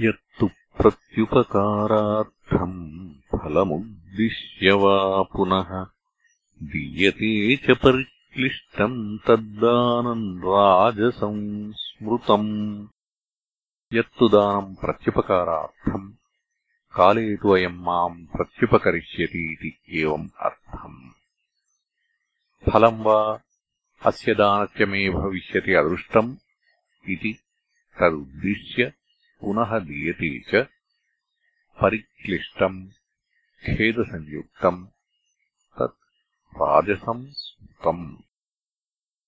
यत्तु प्रत्युपकारार्थम् फलमुद्दिश्य वा पुनः दीयते च परिक्लिष्टम् तद्दानम् राजसंस्मृतम्। यत्तु दानम् प्रत्युपकारार्थम् काले तु अयम् माम् प्रत्युपकरिष्यतीति एवम् अर्थम्। फलम् वा अस्य दानस्य मे भविष्यति अदृष्टम् इति तदुद्दिश्य पुनः दीयते च परिक्लिष्टम् खेदसंयुक्तम् तत् राजसं स्मृतम्